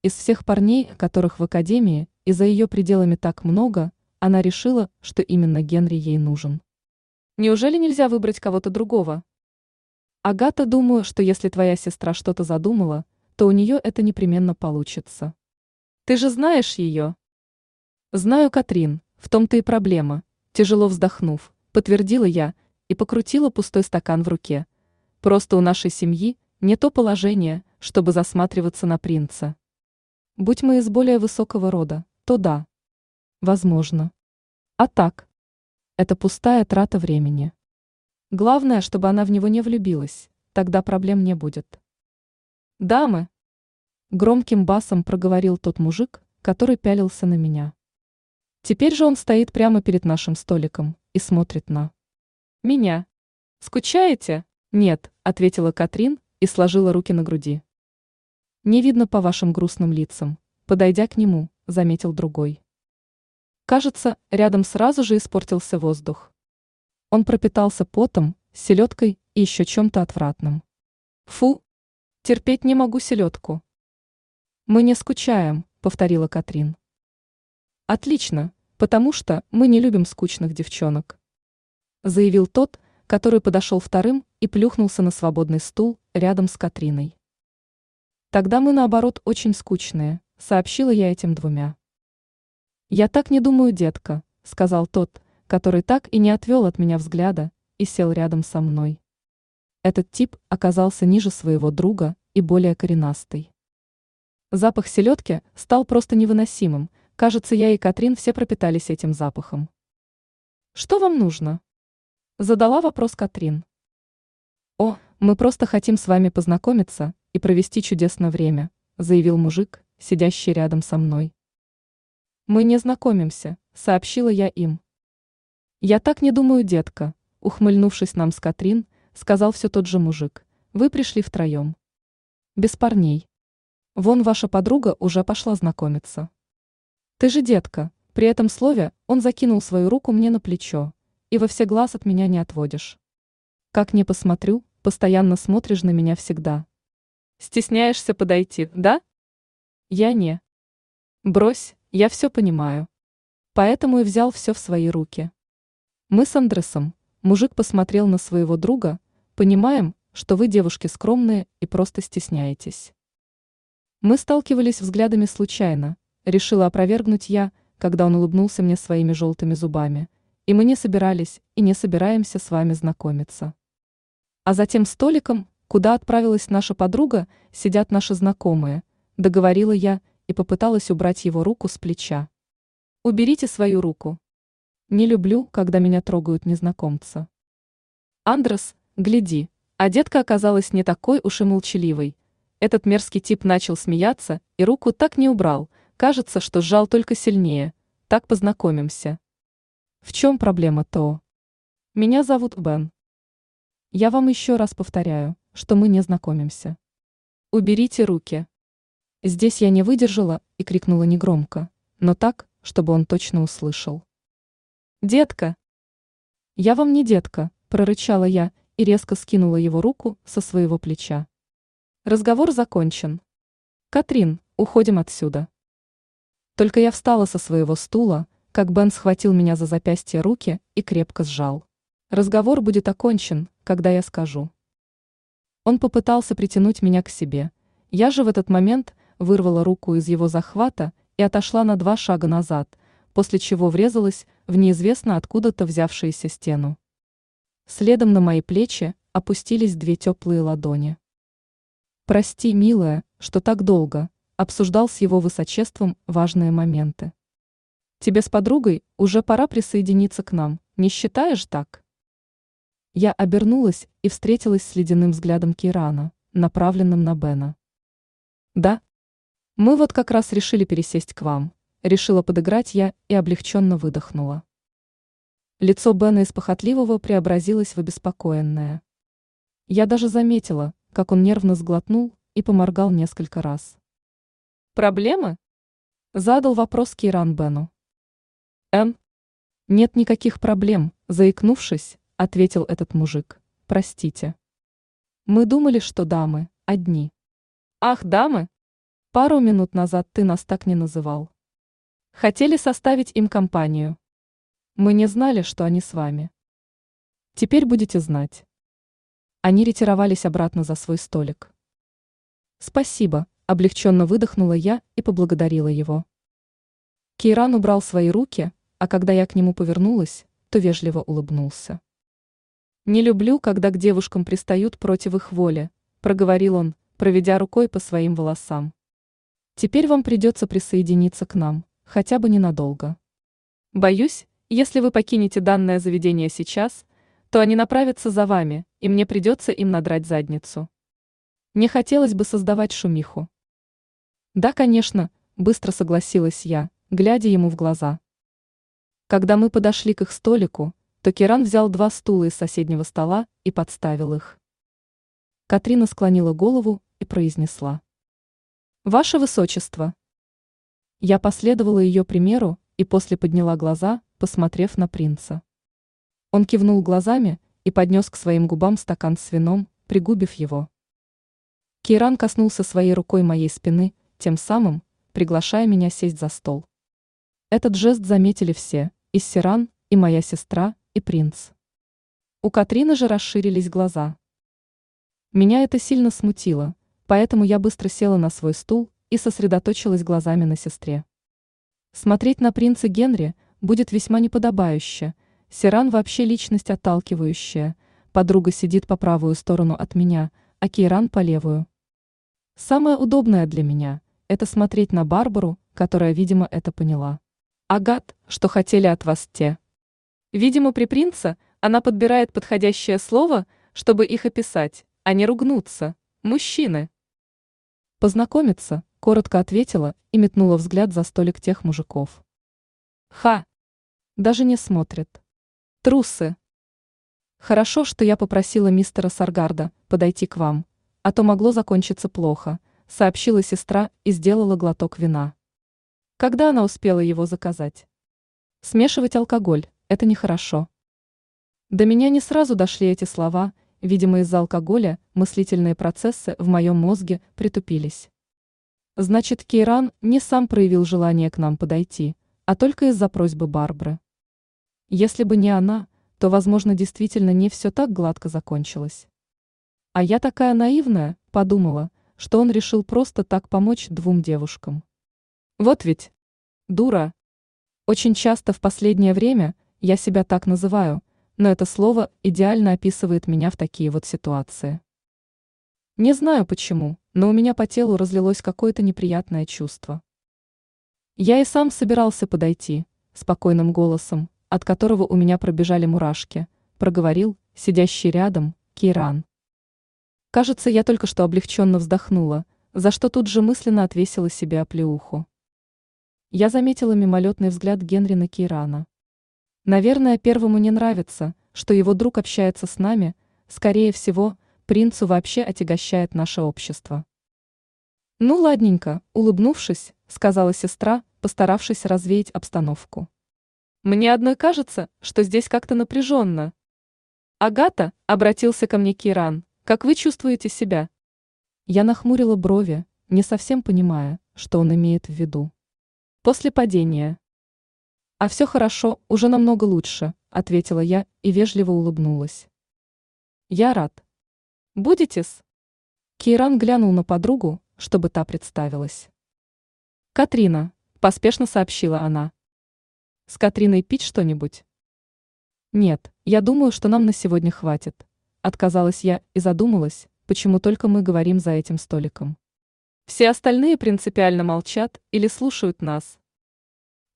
Из всех парней, которых в академии и за ее пределами так много, она решила, что именно Генри ей нужен. Неужели нельзя выбрать кого-то другого? Агата, думаю, что если твоя сестра что-то задумала, то у нее это непременно получится. Ты же знаешь ее. Знаю, Катрин, в том-то и проблема. Тяжело вздохнув, подтвердила я и покрутила пустой стакан в руке. Просто у нашей семьи не то положение, чтобы засматриваться на принца. Будь мы из более высокого рода, то да. Возможно. А так? Это пустая трата времени. Главное, чтобы она в него не влюбилась, тогда проблем не будет. Дамы! Громким басом проговорил тот мужик, который пялился на меня. Теперь же он стоит прямо перед нашим столиком и смотрит на меня. Скучаете? Нет, ответила Катрин и сложила руки на груди. Не видно по вашим грустным лицам. Подойдя к нему, заметил другой. Кажется, рядом сразу же испортился воздух. Он пропитался потом, селедкой и еще чем-то отвратным. Фу, терпеть не могу селедку. Мы не скучаем, повторила Катрин. Отлично, потому что мы не любим скучных девчонок. Заявил тот, который подошел вторым и плюхнулся на свободный стул рядом с Катриной. Тогда мы, наоборот, очень скучные, сообщила я этим двумя. Я так не думаю, детка, сказал тот, который так и не отвел от меня взгляда и сел рядом со мной. Этот тип оказался ниже своего друга и более коренастый. Запах селедки стал просто невыносимым, кажется, я и Катрин все пропитались этим запахом. «Что вам нужно?» Задала вопрос Катрин. «О, мы просто хотим с вами познакомиться и провести чудесное время», заявил мужик, сидящий рядом со мной. «Мы не знакомимся», сообщила я им. «Я так не думаю, детка», ухмыльнувшись нам с Катрин, сказал все тот же мужик. «Вы пришли втроем». «Без парней. Вон ваша подруга уже пошла знакомиться». «Ты же детка», при этом слове он закинул свою руку мне на плечо, и во все глаз от меня не отводишь. Как не посмотрю, постоянно смотришь на меня всегда. Стесняешься подойти, да? Я не. Брось, я все понимаю. Поэтому и взял все в свои руки. Мы с Андресом, мужик посмотрел на своего друга, понимаем, что вы девушки скромные и просто стесняетесь. Мы сталкивались взглядами случайно, решила опровергнуть я, когда он улыбнулся мне своими желтыми зубами – и мы не собирались и не собираемся с вами знакомиться. А затем столиком, куда отправилась наша подруга, сидят наши знакомые, договорила я и попыталась убрать его руку с плеча. Уберите свою руку. Не люблю, когда меня трогают незнакомцы. Андрес, гляди, а детка оказалась не такой уж и молчаливой. Этот мерзкий тип начал смеяться и руку так не убрал, кажется, что сжал только сильнее. Так познакомимся. В чем проблема, то? Меня зовут Бен. Я вам еще раз повторяю, что мы не знакомимся. Уберите руки. Здесь я не выдержала и крикнула негромко, но так, чтобы он точно услышал. Детка! Я вам не детка, прорычала я и резко скинула его руку со своего плеча. Разговор закончен. Катрин, уходим отсюда. Только я встала со своего стула, как Бен схватил меня за запястье руки и крепко сжал. Разговор будет окончен, когда я скажу. Он попытался притянуть меня к себе. Я же в этот момент вырвала руку из его захвата и отошла на два шага назад, после чего врезалась в неизвестно откуда-то взявшуюся стену. Следом на мои плечи опустились две теплые ладони. «Прости, милая, что так долго», обсуждал с его высочеством важные моменты. Тебе с подругой уже пора присоединиться к нам, не считаешь так? Я обернулась и встретилась с ледяным взглядом Кирана, направленным на Бена. Да. Мы вот как раз решили пересесть к вам. Решила подыграть я и облегченно выдохнула. Лицо Бена из похотливого преобразилось в обеспокоенное. Я даже заметила, как он нервно сглотнул и поморгал несколько раз. «Проблемы?» – задал вопрос Киран Бену. М. Нет никаких проблем, заикнувшись, ответил этот мужик. Простите. Мы думали, что дамы одни. Ах, дамы? Пару минут назад ты нас так не называл. Хотели составить им компанию. Мы не знали, что они с вами. Теперь будете знать. Они ретировались обратно за свой столик. Спасибо, облегченно выдохнула я и поблагодарила его. Кейран убрал свои руки, а когда я к нему повернулась, то вежливо улыбнулся. «Не люблю, когда к девушкам пристают против их воли», – проговорил он, проведя рукой по своим волосам. «Теперь вам придется присоединиться к нам, хотя бы ненадолго. Боюсь, если вы покинете данное заведение сейчас, то они направятся за вами, и мне придется им надрать задницу. Не хотелось бы создавать шумиху». «Да, конечно», – быстро согласилась я, глядя ему в глаза. Когда мы подошли к их столику, то Киран взял два стула из соседнего стола и подставил их. Катрина склонила голову и произнесла. «Ваше Высочество!» Я последовала ее примеру и после подняла глаза, посмотрев на принца. Он кивнул глазами и поднес к своим губам стакан с вином, пригубив его. Кейран коснулся своей рукой моей спины, тем самым приглашая меня сесть за стол. Этот жест заметили все, и Сиран, и моя сестра, и принц. У Катрины же расширились глаза. Меня это сильно смутило, поэтому я быстро села на свой стул и сосредоточилась глазами на сестре. Смотреть на принца Генри будет весьма неподобающе. Сиран вообще личность отталкивающая, подруга сидит по правую сторону от меня, а Кейран по левую. Самое удобное для меня – это смотреть на Барбару, которая, видимо, это поняла. Агат, что хотели от вас те. Видимо, при принца она подбирает подходящее слово, чтобы их описать, а не ругнуться. Мужчины. Познакомиться, коротко ответила и метнула взгляд за столик тех мужиков. Ха! Даже не смотрят. Трусы. Хорошо, что я попросила мистера Саргарда подойти к вам, а то могло закончиться плохо, сообщила сестра и сделала глоток вина. Когда она успела его заказать? Смешивать алкоголь – это нехорошо. До меня не сразу дошли эти слова, видимо из-за алкоголя мыслительные процессы в моем мозге притупились. Значит, Кейран не сам проявил желание к нам подойти, а только из-за просьбы Барбары. Если бы не она, то, возможно, действительно не все так гладко закончилось. А я такая наивная, подумала, что он решил просто так помочь двум девушкам. Вот ведь. Дура. Очень часто в последнее время я себя так называю, но это слово идеально описывает меня в такие вот ситуации. Не знаю почему, но у меня по телу разлилось какое-то неприятное чувство. Я и сам собирался подойти, спокойным голосом, от которого у меня пробежали мурашки, проговорил, сидящий рядом, Киран. Кажется, я только что облегченно вздохнула, за что тут же мысленно отвесила себе оплеуху. Я заметила мимолетный взгляд Генри на Кейрана. Наверное, первому не нравится, что его друг общается с нами, скорее всего, принцу вообще отягощает наше общество. Ну ладненько, улыбнувшись, сказала сестра, постаравшись развеять обстановку. Мне одной кажется, что здесь как-то напряженно. Агата, обратился ко мне Киран, как вы чувствуете себя? Я нахмурила брови, не совсем понимая, что он имеет в виду. После падения. А все хорошо, уже намного лучше, ответила я и вежливо улыбнулась. Я рад. Будете-с? Кейран глянул на подругу, чтобы та представилась. Катрина, поспешно сообщила она. С Катриной пить что-нибудь? Нет, я думаю, что нам на сегодня хватит. Отказалась я и задумалась, почему только мы говорим за этим столиком. Все остальные принципиально молчат или слушают нас.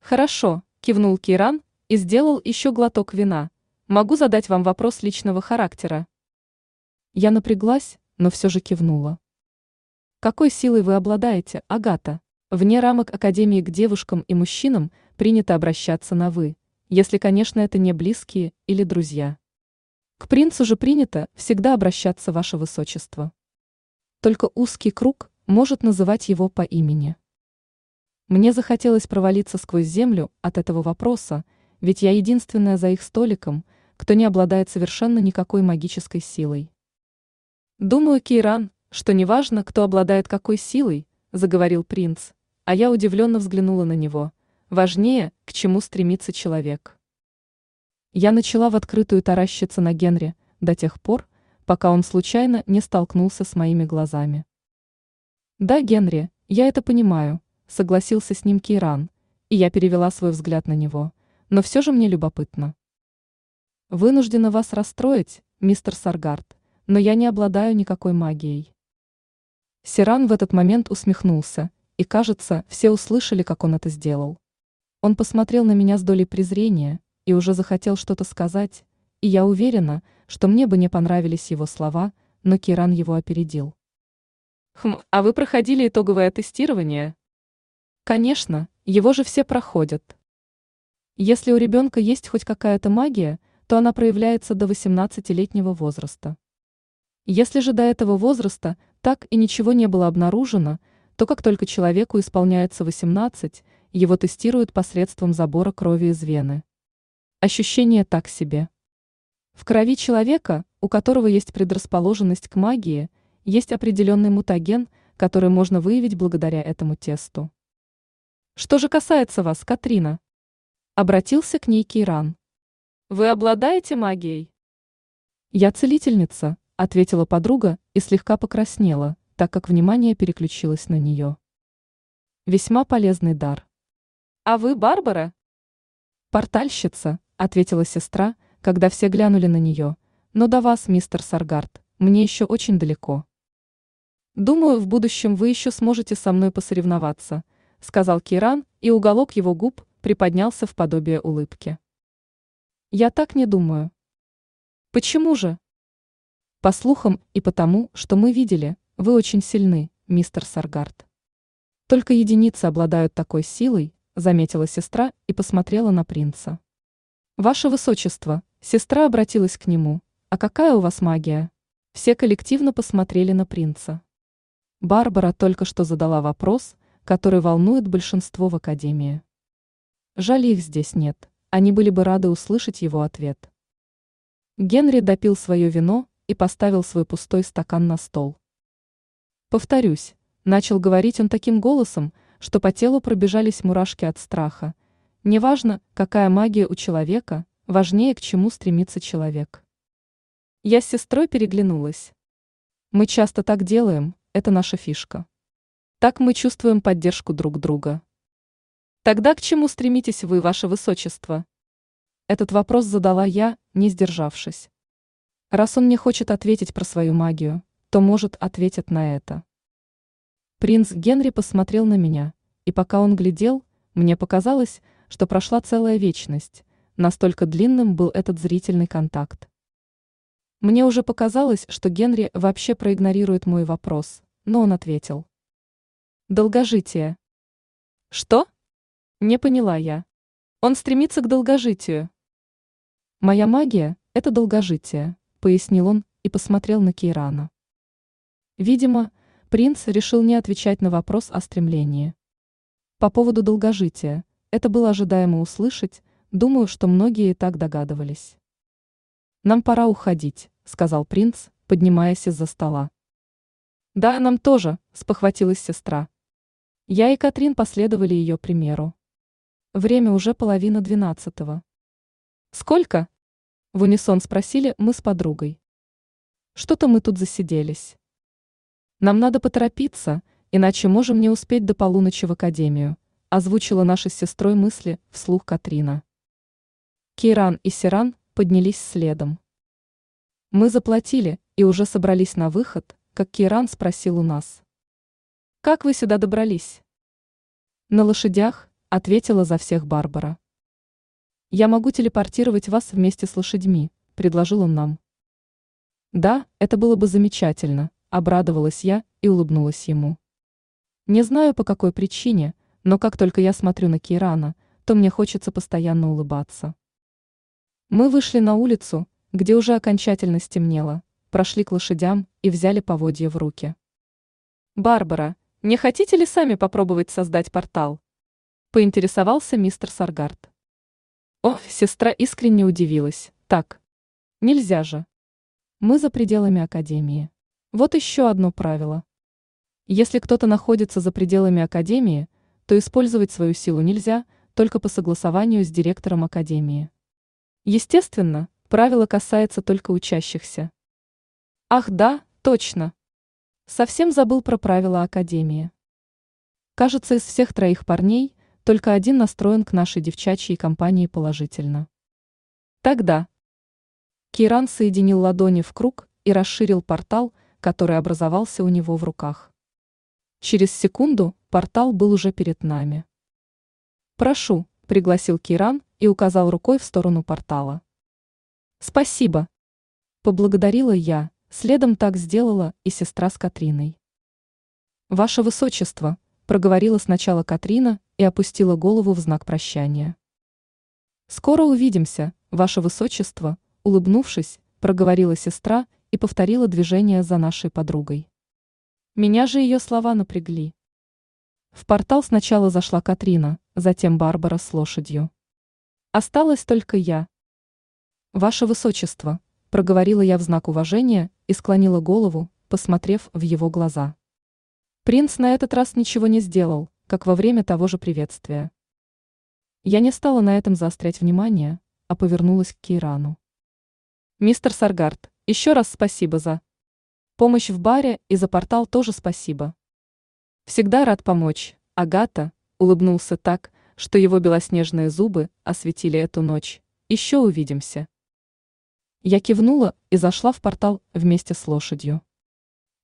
Хорошо, кивнул Киран и сделал еще глоток вина. Могу задать вам вопрос личного характера. Я напряглась, но все же кивнула. Какой силой вы обладаете, Агата? Вне рамок Академии к девушкам и мужчинам принято обращаться на «вы», если, конечно, это не близкие или друзья. К принцу же принято всегда обращаться ваше высочество. Только узкий круг может называть его по имени. Мне захотелось провалиться сквозь землю от этого вопроса, ведь я единственная за их столиком, кто не обладает совершенно никакой магической силой. Думаю, Кейран, что неважно, кто обладает какой силой, заговорил принц, а я удивленно взглянула на него. Важнее, к чему стремится человек. Я начала в открытую таращиться на Генри до тех пор, пока он случайно не столкнулся с моими глазами. Да, Генри, я это понимаю, согласился с ним Кейран, и я перевела свой взгляд на него, но все же мне любопытно. Вынуждена вас расстроить, мистер Саргард, но я не обладаю никакой магией. Сиран в этот момент усмехнулся, и, кажется, все услышали, как он это сделал. Он посмотрел на меня с долей презрения и уже захотел что-то сказать, и я уверена, что мне бы не понравились его слова, но Киран его опередил. Хм, а вы проходили итоговое тестирование? Конечно, его же все проходят. Если у ребенка есть хоть какая-то магия, то она проявляется до 18-летнего возраста. Если же до этого возраста так и ничего не было обнаружено, то как только человеку исполняется 18, его тестируют посредством забора крови из вены. Ощущение так себе. В крови человека, у которого есть предрасположенность к магии, есть определенный мутаген, который можно выявить благодаря этому тесту. Что же касается вас, Катрина? Обратился к ней Кейран. Вы обладаете магией? Я целительница, ответила подруга и слегка покраснела, так как внимание переключилось на нее. Весьма полезный дар. А вы Барбара? Портальщица, ответила сестра, когда все глянули на нее. Но до вас, мистер Саргард, мне еще очень далеко. Думаю, в будущем вы еще сможете со мной посоревноваться, сказал Киран, и уголок его губ приподнялся в подобие улыбки. Я так не думаю. Почему же? По слухам и потому, что мы видели, вы очень сильны, мистер Саргард. Только единицы обладают такой силой, заметила сестра и посмотрела на принца. Ваше высочество, сестра обратилась к нему. А какая у вас магия? Все коллективно посмотрели на принца. Барбара только что задала вопрос, который волнует большинство в академии. Жаль их здесь нет, они были бы рады услышать его ответ. Генри допил свое вино и поставил свой пустой стакан на стол. Повторюсь, начал говорить он таким голосом, что по телу пробежались мурашки от страха. Неважно, какая магия у человека, важнее, к чему стремится человек. Я с сестрой переглянулась. Мы часто так делаем, это наша фишка. Так мы чувствуем поддержку друг друга. Тогда к чему стремитесь вы, ваше высочество? Этот вопрос задала я, не сдержавшись. Раз он не хочет ответить про свою магию, то, может, ответит на это. Принц Генри посмотрел на меня, и пока он глядел, мне показалось, что прошла целая вечность, настолько длинным был этот зрительный контакт. Мне уже показалось, что Генри вообще проигнорирует мой вопрос, но он ответил. Долгожитие. Что? Не поняла я. Он стремится к долгожитию. Моя магия – это долгожитие пояснил он и посмотрел на Кейрана. Видимо, принц решил не отвечать на вопрос о стремлении. По поводу долгожития, это было ожидаемо услышать, думаю, что многие и так догадывались. «Нам пора уходить», — сказал принц, поднимаясь из-за стола. «Да, нам тоже», — спохватилась сестра. Я и Катрин последовали ее примеру. Время уже половина двенадцатого. «Сколько?» В унисон спросили мы с подругой. Что-то мы тут засиделись. Нам надо поторопиться, иначе можем не успеть до полуночи в академию, озвучила наша с сестрой мысли вслух Катрина. Кейран и Сиран поднялись следом. Мы заплатили и уже собрались на выход, как Кейран спросил у нас. «Как вы сюда добрались?» «На лошадях», — ответила за всех Барбара. «Я могу телепортировать вас вместе с лошадьми», – предложил он нам. «Да, это было бы замечательно», – обрадовалась я и улыбнулась ему. Не знаю по какой причине, но как только я смотрю на Кейрана, то мне хочется постоянно улыбаться. Мы вышли на улицу, где уже окончательно стемнело, прошли к лошадям и взяли поводья в руки. «Барбара, не хотите ли сами попробовать создать портал?» – поинтересовался мистер Саргард. О, сестра искренне удивилась. Так, нельзя же. Мы за пределами академии. Вот еще одно правило. Если кто-то находится за пределами академии, то использовать свою силу нельзя, только по согласованию с директором академии. Естественно, правило касается только учащихся. Ах да, точно. Совсем забыл про правила академии. Кажется, из всех троих парней только один настроен к нашей девчачьей компании положительно. Тогда. Киран соединил ладони в круг и расширил портал, который образовался у него в руках. Через секунду портал был уже перед нами. «Прошу», — пригласил Киран и указал рукой в сторону портала. «Спасибо», — поблагодарила я, следом так сделала и сестра с Катриной. «Ваше Высочество», — проговорила сначала Катрина и опустила голову в знак прощания. «Скоро увидимся, Ваше Высочество», — улыбнувшись, проговорила сестра и повторила движение за нашей подругой. Меня же ее слова напрягли. В портал сначала зашла Катрина, затем Барбара с лошадью. Осталась только я. «Ваше Высочество», — проговорила я в знак уважения и склонила голову, посмотрев в его глаза. Принц на этот раз ничего не сделал, как во время того же приветствия. Я не стала на этом заострять внимание, а повернулась к Кейрану. «Мистер Саргард, еще раз спасибо за...» Помощь в баре и за портал тоже спасибо. Всегда рад помочь, Агата, улыбнулся так, что его белоснежные зубы осветили эту ночь. Еще увидимся. Я кивнула и зашла в портал вместе с лошадью.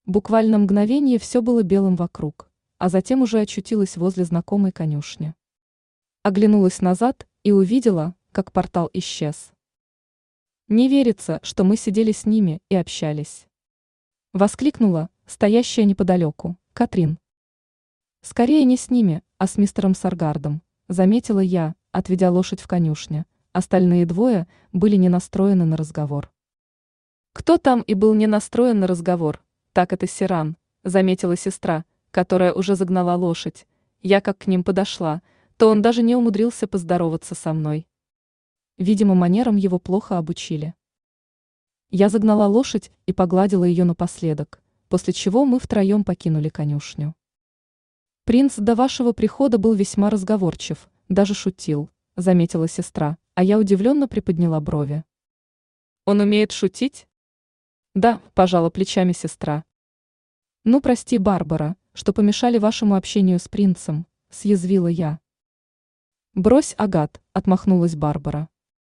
Буквально мгновение все было белым вокруг, а затем уже очутилась возле знакомой конюшни. Оглянулась назад и увидела, как портал исчез. Не верится, что мы сидели с ними и общались. Воскликнула, стоящая неподалеку, Катрин. Скорее не с ними, а с мистером Саргардом, заметила я, отведя лошадь в конюшне. Остальные двое были не настроены на разговор. Кто там и был не настроен на разговор? Так это Сиран, заметила сестра, которая уже загнала лошадь. Я как к ним подошла, то он даже не умудрился поздороваться со мной. Видимо, манерам его плохо обучили. Я загнала лошадь и погладила ее напоследок, после чего мы втроем покинули конюшню. Принц до вашего прихода был весьма разговорчив, даже шутил, заметила сестра, а я удивленно приподняла брови. Он умеет шутить? Да, пожала плечами сестра. Ну, прости, Барбара, что помешали вашему общению с принцем, съязвила я. Брось, Агат, отмахнулась Барбара.